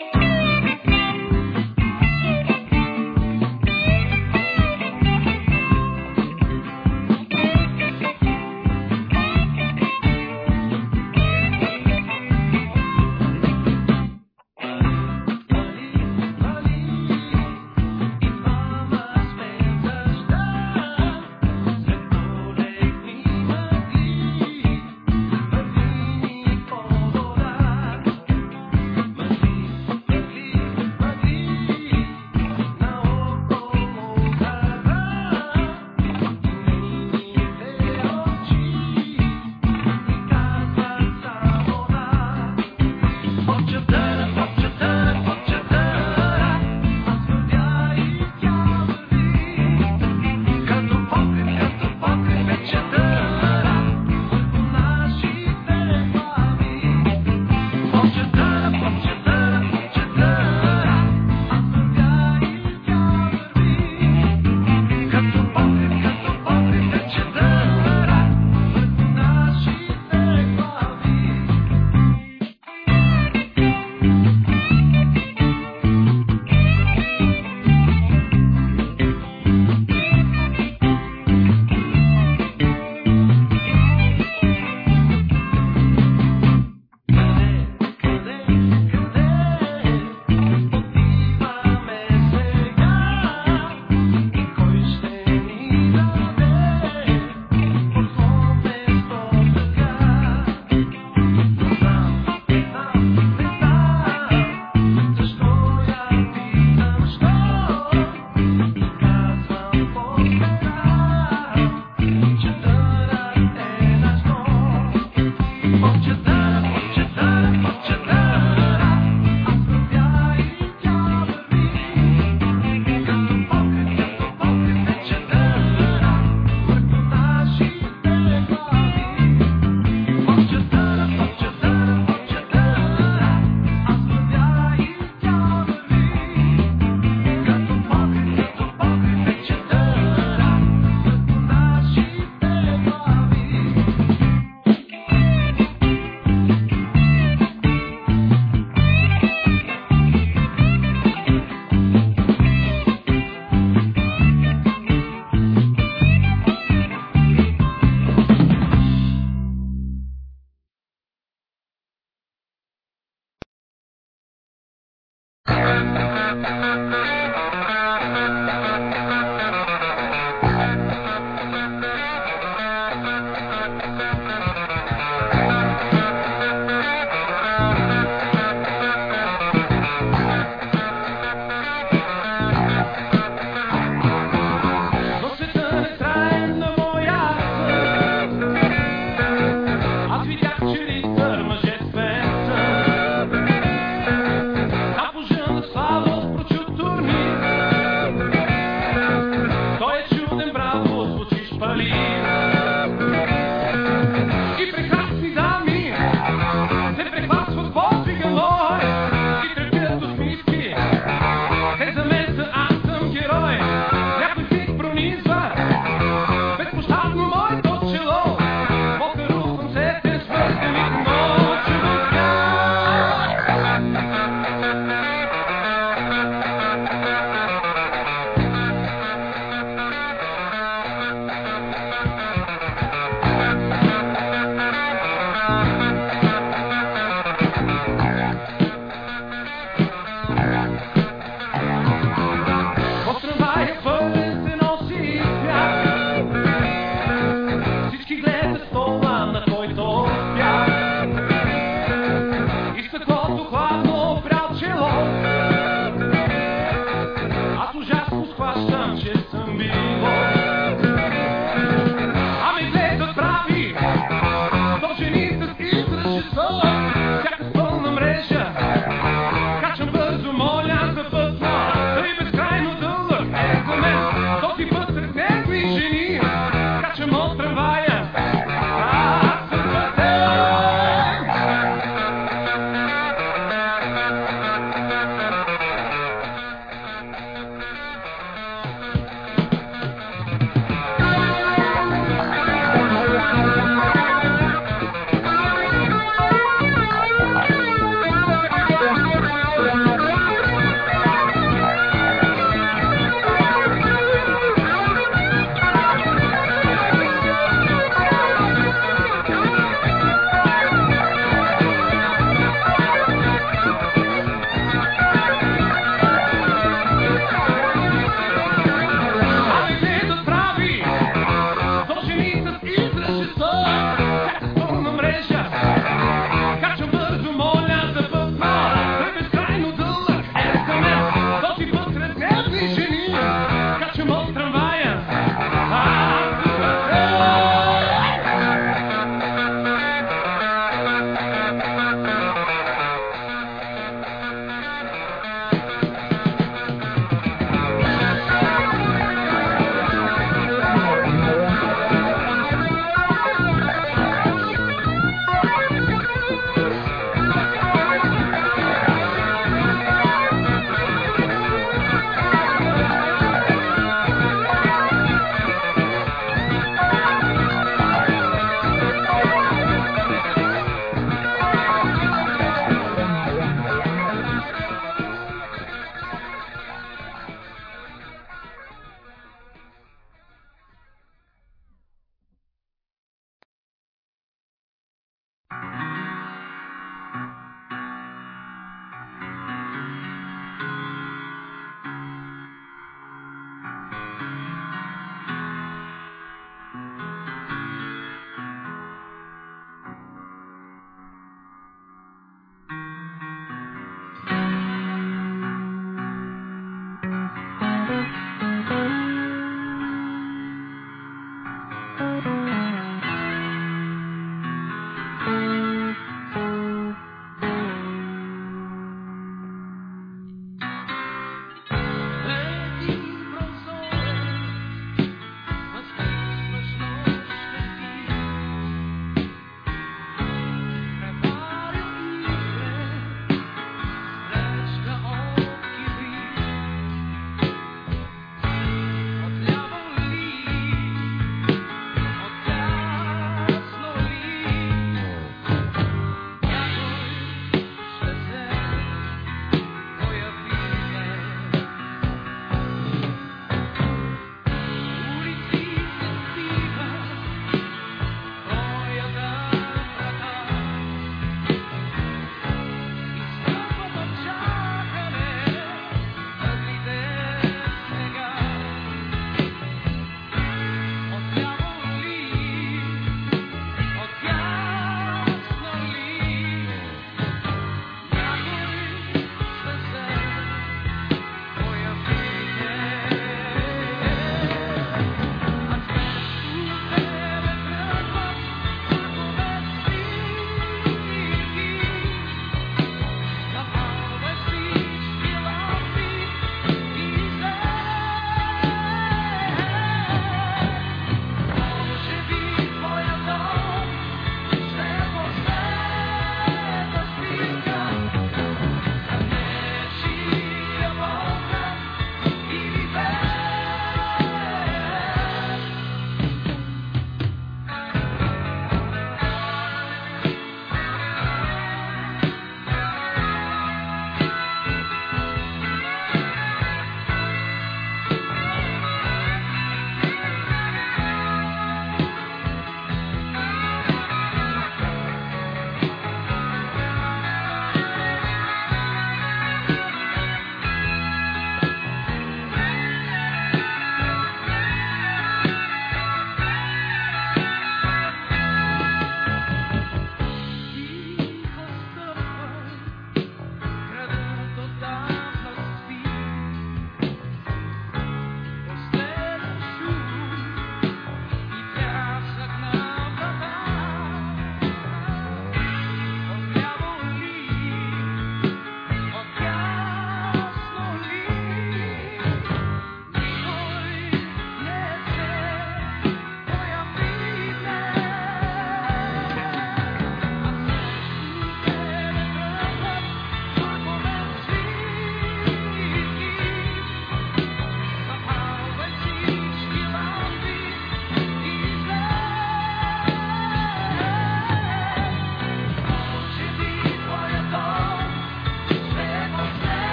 Thank you.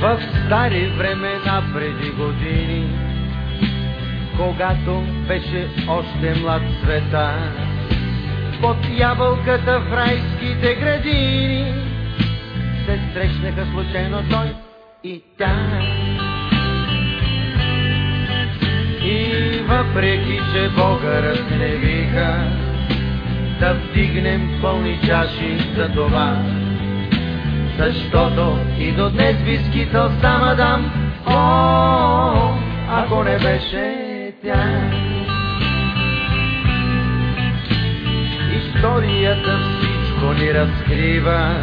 В стари времена преди години, когато беше още млад света, под ябълката в райските градини се срещнаха случайно той и тя. И въпреки, че Бога разгневиха, да вдигнем пълни чаши за това. Защото и до днес вискител сама дам, о, ако не беше тя. Историята всичко ни разкрива,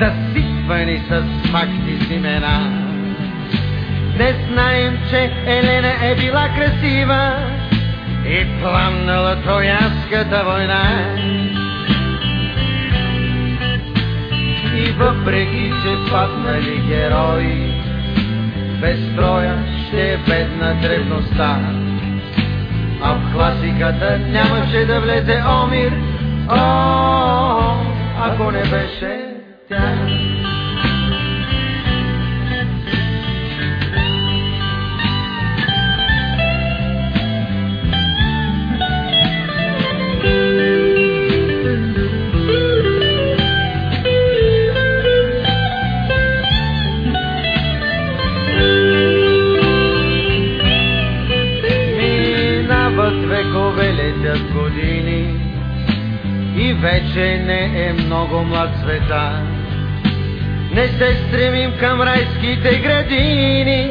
засипвани с факти с имена. Не знаем, че Елена е била красива и пламнала Троянската война. Въпреки, че паднали герои, без строя ще е бедна древността. А в класиката нямаше да влезе Омир, о, ако не беше тя. Се стремим към райските градини,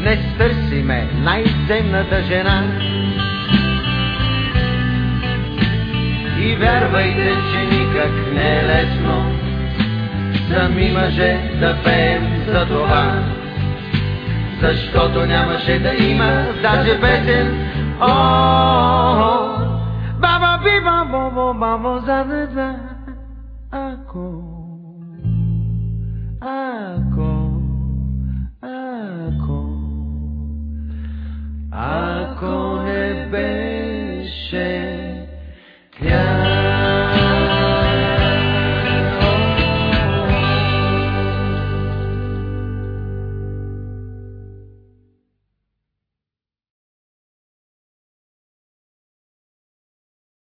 не търсиме най-ценната жена. И вярвайте, че никак не е лесно сами мъже да пеем за това. Защото нямаше да има даже песен. О, баба би бабо бо бабо за деца.